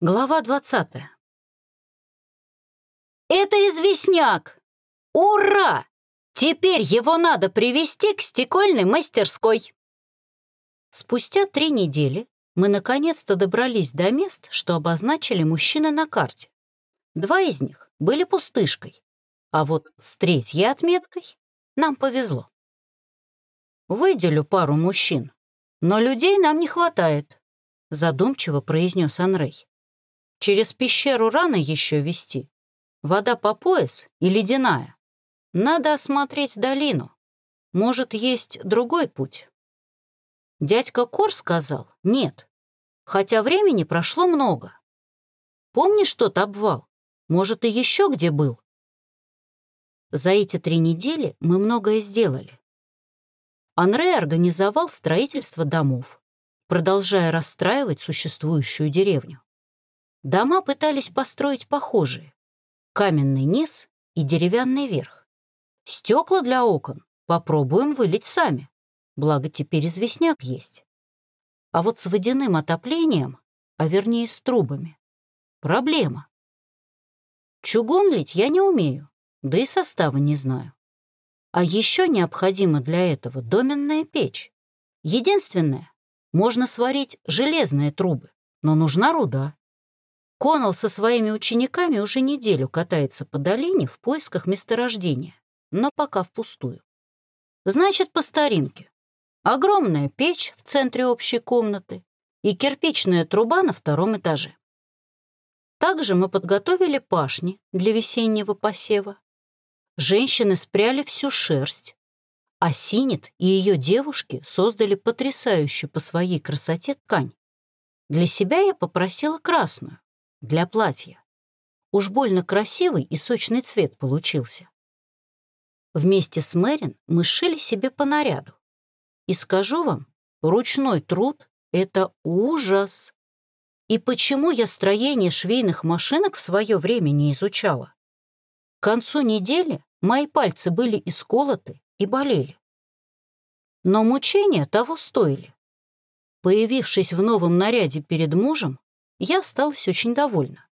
Глава 20. «Это известняк! Ура! Теперь его надо привести к стекольной мастерской!» Спустя три недели мы наконец-то добрались до мест, что обозначили мужчины на карте. Два из них были пустышкой, а вот с третьей отметкой нам повезло. Выделю пару мужчин, но людей нам не хватает, задумчиво произнес Анрей. Через пещеру рано еще вести. Вода по пояс и ледяная. Надо осмотреть долину. Может, есть другой путь. Дядька Кор сказал «нет», хотя времени прошло много. Помнишь тот обвал? Может, и еще где был? За эти три недели мы многое сделали. Анре организовал строительство домов, продолжая расстраивать существующую деревню. Дома пытались построить похожие. Каменный низ и деревянный верх. Стекла для окон попробуем вылить сами. Благо теперь известняк есть. А вот с водяным отоплением, а вернее с трубами, проблема. Чугун лить я не умею, да и состава не знаю. А еще необходима для этого доменная печь. Единственное, можно сварить железные трубы, но нужна руда. Конал со своими учениками уже неделю катается по долине в поисках месторождения, но пока впустую. Значит, по старинке. Огромная печь в центре общей комнаты и кирпичная труба на втором этаже. Также мы подготовили пашни для весеннего посева. Женщины спряли всю шерсть, а Синет и ее девушки создали потрясающую по своей красоте ткань. Для себя я попросила красную, для платья. Уж больно красивый и сочный цвет получился. Вместе с Мэрин мы шили себе по наряду. И скажу вам, ручной труд — это ужас. И почему я строение швейных машинок в свое время не изучала? К концу недели мои пальцы были исколоты и болели. Но мучения того стоили. Появившись в новом наряде перед мужем, я осталась очень довольна.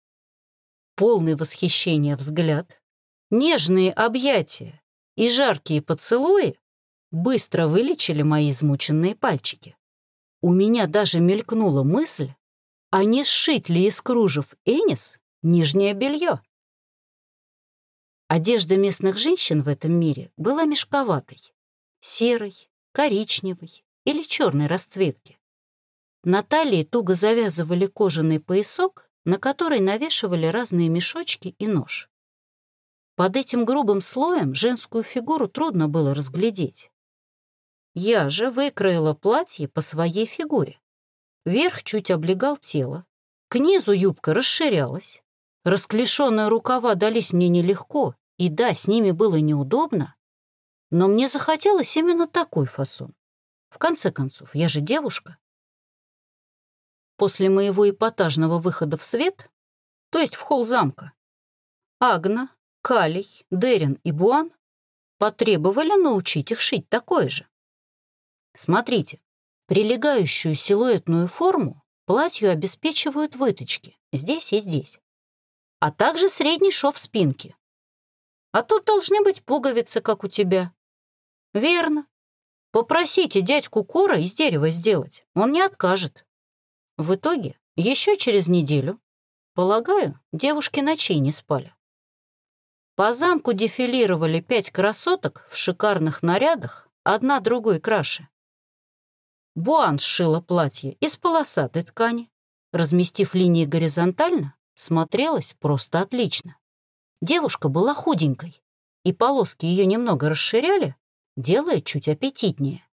Полный восхищения взгляд, нежные объятия и жаркие поцелуи быстро вылечили мои измученные пальчики. У меня даже мелькнула мысль, а не сшить ли из кружев Энис нижнее белье? Одежда местных женщин в этом мире была мешковатой, серой, коричневой или черной расцветки. На талии туго завязывали кожаный поясок, на который навешивали разные мешочки и нож. Под этим грубым слоем женскую фигуру трудно было разглядеть. Я же выкроила платье по своей фигуре. Верх чуть облегал тело, к низу юбка расширялась, расклешенные рукава дались мне нелегко, и да, с ними было неудобно, но мне захотелось именно такой фасон. В конце концов, я же девушка. После моего эпатажного выхода в свет, то есть в холл замка, Агна, Калий, Дерин и Буан потребовали научить их шить такое же. Смотрите, прилегающую силуэтную форму платью обеспечивают выточки здесь и здесь, а также средний шов спинки. А тут должны быть пуговицы, как у тебя. Верно. Попросите дядьку Кора из дерева сделать, он не откажет. В итоге, еще через неделю, полагаю, девушки ночей не спали. По замку дефилировали пять красоток в шикарных нарядах, одна другой краше. Буан сшила платье из полосатой ткани. Разместив линии горизонтально, смотрелась просто отлично. Девушка была худенькой, и полоски ее немного расширяли, делая чуть аппетитнее.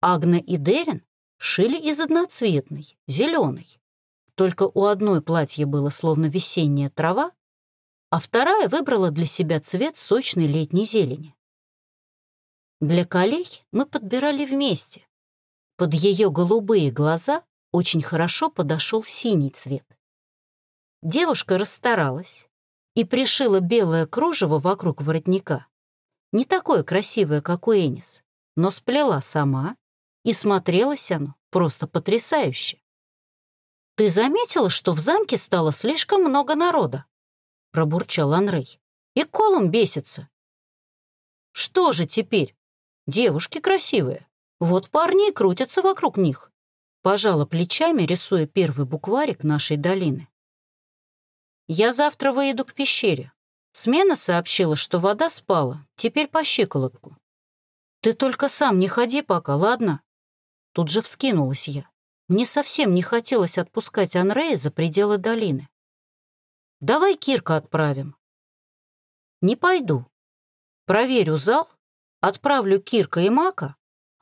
Агна и Дерин шили из одноцветной, зеленой. Только у одной платье было словно весенняя трава, а вторая выбрала для себя цвет сочной летней зелени. Для колей мы подбирали вместе. Под ее голубые глаза очень хорошо подошел синий цвет. Девушка расстаралась и пришила белое кружево вокруг воротника. Не такое красивое, как у Энис, но сплела сама и смотрелось оно просто потрясающе. «Ты заметила, что в замке стало слишком много народа?» — пробурчал Анрей. «И Колум бесится». «Что же теперь? Девушки красивые. Вот парни и крутятся вокруг них». Пожала плечами, рисуя первый букварик нашей долины. «Я завтра выйду к пещере. Смена сообщила, что вода спала, теперь по щиколотку. Ты только сам не ходи пока, ладно?» Тут же вскинулась я. Мне совсем не хотелось отпускать Анрея за пределы долины. «Давай Кирка отправим». «Не пойду. Проверю зал, отправлю Кирка и Мака,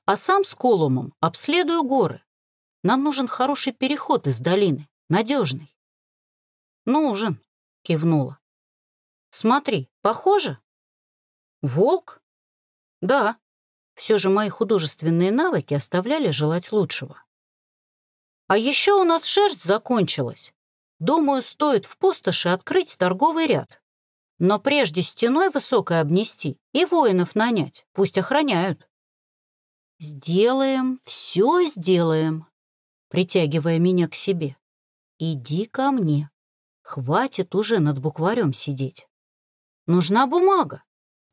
а сам с Колумом обследую горы. Нам нужен хороший переход из долины, надежный». «Нужен», — кивнула. «Смотри, похоже?» «Волк?» «Да». Все же мои художественные навыки оставляли желать лучшего. А еще у нас шерсть закончилась. Думаю, стоит в пустоши открыть торговый ряд. Но прежде стеной высокой обнести и воинов нанять, пусть охраняют. Сделаем, все сделаем, притягивая меня к себе. Иди ко мне. Хватит уже над букварем сидеть. Нужна бумага.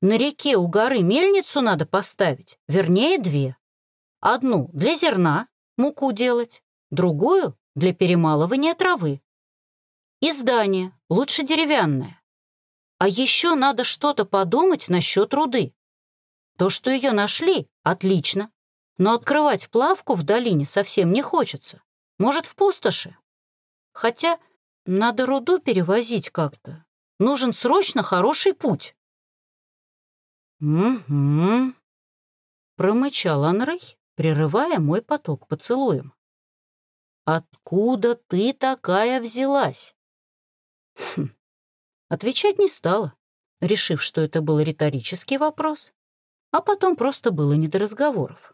На реке у горы мельницу надо поставить, вернее, две. Одну для зерна, муку делать, другую — для перемалывания травы. И здание, лучше деревянное. А еще надо что-то подумать насчет руды. То, что ее нашли, отлично, но открывать плавку в долине совсем не хочется. Может, в пустоши. Хотя надо руду перевозить как-то. Нужен срочно хороший путь. «Угу», — промычал Анрей, прерывая мой поток поцелуем. «Откуда ты такая взялась?» хм. Отвечать не стала, решив, что это был риторический вопрос, а потом просто было не до разговоров.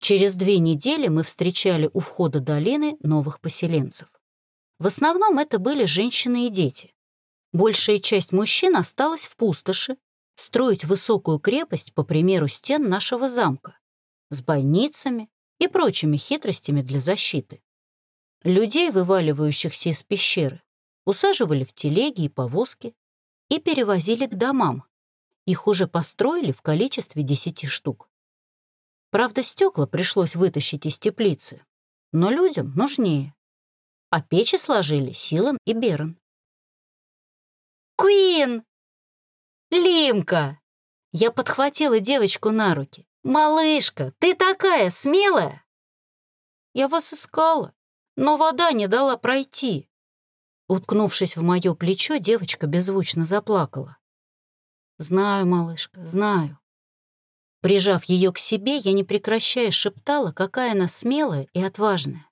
Через две недели мы встречали у входа долины новых поселенцев. В основном это были женщины и дети. Большая часть мужчин осталась в пустоши, строить высокую крепость по примеру стен нашего замка, с бойницами, и прочими хитростями для защиты. Людей, вываливающихся из пещеры, усаживали в телеги и повозки и перевозили к домам. Их уже построили в количестве десяти штук. Правда, стекла пришлось вытащить из теплицы, но людям нужнее. А печи сложили Силан и Берн. «Куин! Лимка!» Я подхватила девочку на руки. «Малышка, ты такая смелая!» «Я вас искала, но вода не дала пройти». Уткнувшись в мое плечо, девочка беззвучно заплакала. «Знаю, малышка, знаю». Прижав ее к себе, я не прекращая шептала, какая она смелая и отважная.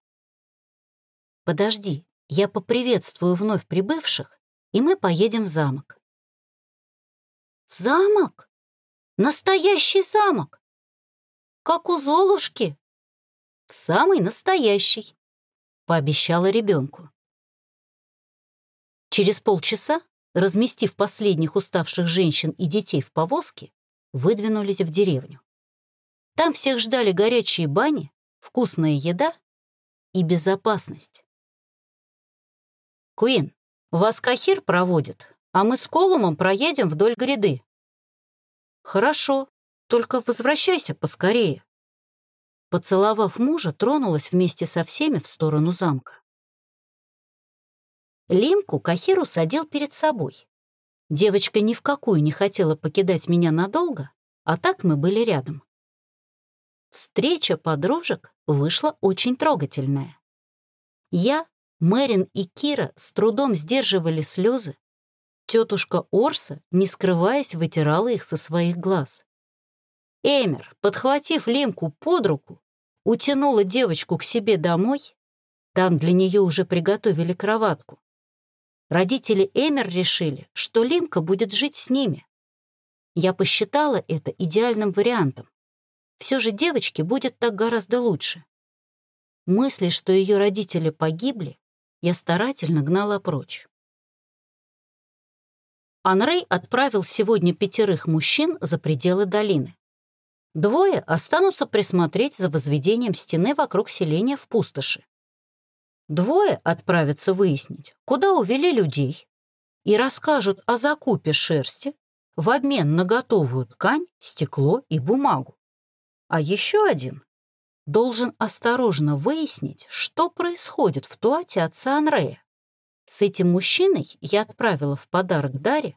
«Подожди, я поприветствую вновь прибывших, и мы поедем в замок». «В замок? Настоящий замок? как у Золушки. В самый настоящий, пообещала ребенку. Через полчаса, разместив последних уставших женщин и детей в повозке, выдвинулись в деревню. Там всех ждали горячие бани, вкусная еда и безопасность. «Куин, вас Кахир проводит, а мы с Колумом проедем вдоль гряды». «Хорошо», только возвращайся поскорее». Поцеловав мужа, тронулась вместе со всеми в сторону замка. Лимку Кахиру садил перед собой. Девочка ни в какую не хотела покидать меня надолго, а так мы были рядом. Встреча подружек вышла очень трогательная. Я, Мэрин и Кира с трудом сдерживали слезы. Тетушка Орса, не скрываясь, вытирала их со своих глаз. Эмер, подхватив Лимку под руку, утянула девочку к себе домой. Там для нее уже приготовили кроватку. Родители Эмер решили, что Лимка будет жить с ними. Я посчитала это идеальным вариантом. Все же девочке будет так гораздо лучше. Мысли, что ее родители погибли, я старательно гнала прочь. Анрей отправил сегодня пятерых мужчин за пределы долины. Двое останутся присмотреть за возведением стены вокруг селения в пустоши. Двое отправятся выяснить, куда увели людей, и расскажут о закупе шерсти в обмен на готовую ткань, стекло и бумагу. А еще один должен осторожно выяснить, что происходит в туате отца Анрея. С этим мужчиной я отправила в подарок Даре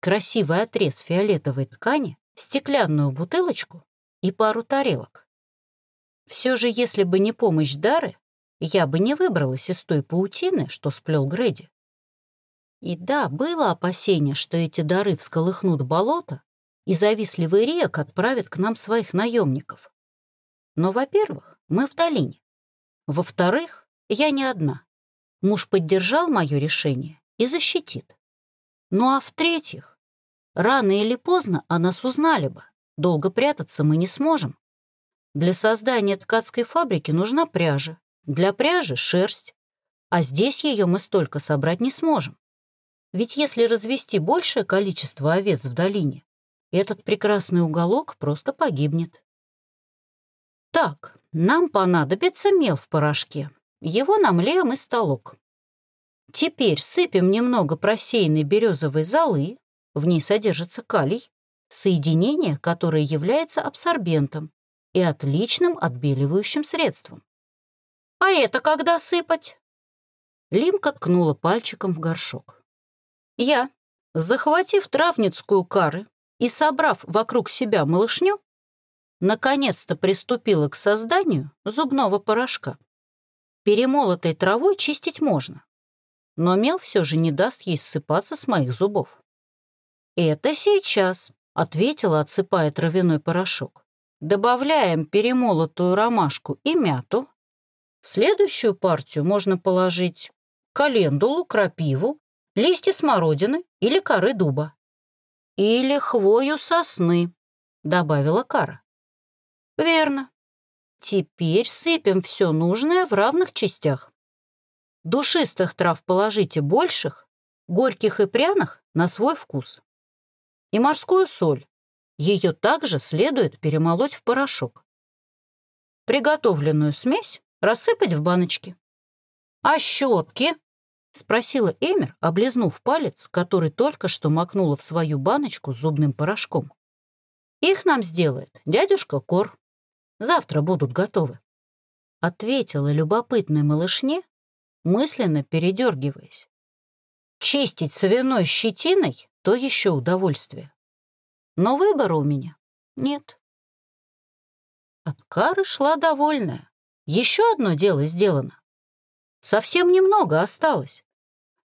красивый отрез фиолетовой ткани, стеклянную бутылочку и пару тарелок. Все же, если бы не помощь Дары, я бы не выбралась из той паутины, что сплел Грэди. И да, было опасение, что эти дары всколыхнут болото, и завистливый рек отправит к нам своих наемников. Но, во-первых, мы в долине. Во-вторых, я не одна. Муж поддержал мое решение и защитит. Ну а в-третьих, рано или поздно о нас узнали бы. Долго прятаться мы не сможем. Для создания ткацкой фабрики нужна пряжа, для пряжи — шерсть, а здесь ее мы столько собрать не сможем. Ведь если развести большее количество овец в долине, этот прекрасный уголок просто погибнет. Так, нам понадобится мел в порошке. Его намлеем и столок. Теперь сыпем немного просеянной березовой золы, в ней содержится калий, соединение, которое является абсорбентом и отличным отбеливающим средством. «А это когда сыпать?» Лимка ткнула пальчиком в горшок. Я, захватив травницкую кары и собрав вокруг себя малышню, наконец-то приступила к созданию зубного порошка. Перемолотой травой чистить можно, но мел все же не даст ей ссыпаться с моих зубов. «Это сейчас», — ответила, отсыпая травяной порошок. «Добавляем перемолотую ромашку и мяту. В следующую партию можно положить календулу, крапиву, листья смородины или коры дуба. Или хвою сосны», — добавила Кара. «Верно. Теперь сыпем все нужное в равных частях. Душистых трав положите больших, горьких и пряных на свой вкус. И морскую соль. Ее также следует перемолоть в порошок. Приготовленную смесь рассыпать в баночки. «А щетки?» — спросила Эмер, облизнув палец, который только что макнула в свою баночку с зубным порошком. «Их нам сделает дядюшка Кор. Завтра будут готовы», — ответила любопытной малышне, мысленно передергиваясь. Чистить свиной щетиной — то еще удовольствие. Но выбора у меня нет. От кары шла довольная. Еще одно дело сделано. Совсем немного осталось.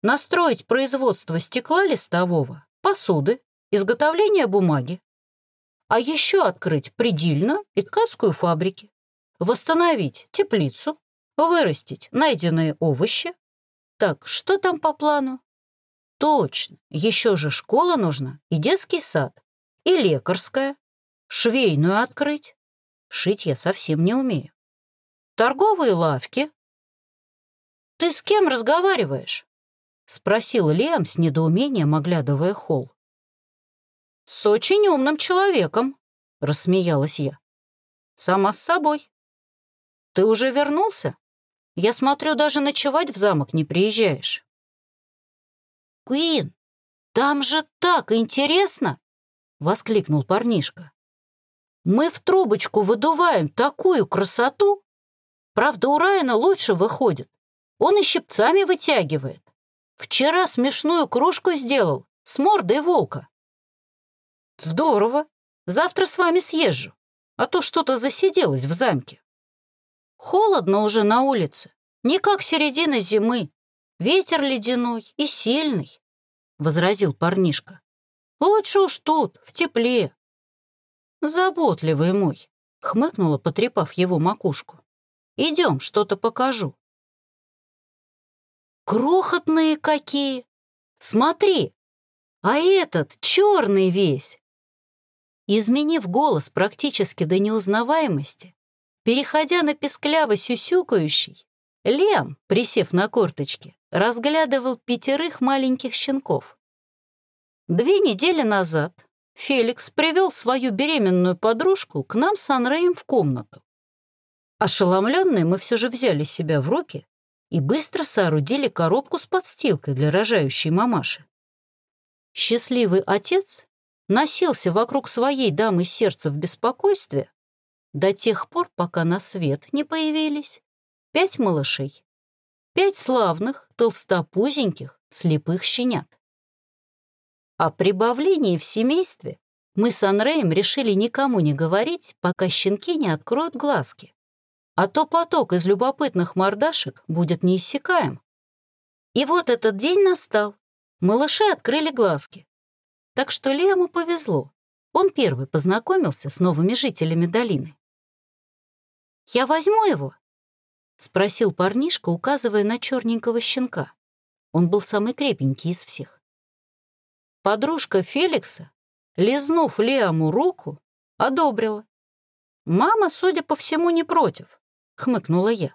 Настроить производство стекла листового, посуды, изготовление бумаги. А еще открыть предельную и ткацкую фабрики, восстановить теплицу, вырастить найденные овощи. Так, что там по плану? Точно, еще же школа нужна, и детский сад, и лекарская, швейную открыть. Шить я совсем не умею. Торговые лавки. «Ты с кем разговариваешь?» — спросил Лиам с недоумением, оглядывая холл. «С очень умным человеком», — рассмеялась я. «Сама с собой. Ты уже вернулся?» Я смотрю, даже ночевать в замок не приезжаешь. Куин, там же так интересно! Воскликнул парнишка. Мы в трубочку выдуваем такую красоту. Правда, у Райана лучше выходит. Он и щипцами вытягивает. Вчера смешную кружку сделал с мордой волка. Здорово. Завтра с вами съезжу, а то что-то засиделось в замке. Холодно уже на улице, не как середина зимы. Ветер ледяной и сильный, — возразил парнишка. Лучше уж тут, в тепле. Заботливый мой, — хмыкнула, потрепав его макушку. Идем, что-то покажу. Крохотные какие! Смотри, а этот черный весь! Изменив голос практически до неузнаваемости, Переходя на пескляво сюсюкающий, Лем, присев на корточки, разглядывал пятерых маленьких щенков. Две недели назад Феликс привел свою беременную подружку к нам с Анреем в комнату. Ошеломленные мы все же взяли себя в руки и быстро соорудили коробку с подстилкой для рожающей мамаши. Счастливый отец носился вокруг своей дамы сердца в беспокойстве до тех пор, пока на свет не появились пять малышей, пять славных, толстопузеньких, слепых щенят. О прибавлении в семействе мы с Анреем решили никому не говорить, пока щенки не откроют глазки. А то поток из любопытных мордашек будет неиссякаем. И вот этот день настал. Малыши открыли глазки. Так что Лему повезло. Он первый познакомился с новыми жителями долины. «Я возьму его?» — спросил парнишка, указывая на черненького щенка. Он был самый крепенький из всех. Подружка Феликса, лизнув Лиаму руку, одобрила. Мама, судя по всему, не против, хмыкнула я.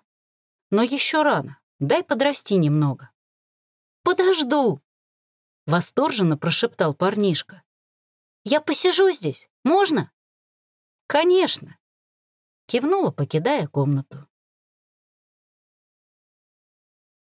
Но еще рано, дай подрасти немного. Подожду, восторженно прошептал парнишка. Я посижу здесь, можно? Конечно, кивнула, покидая комнату.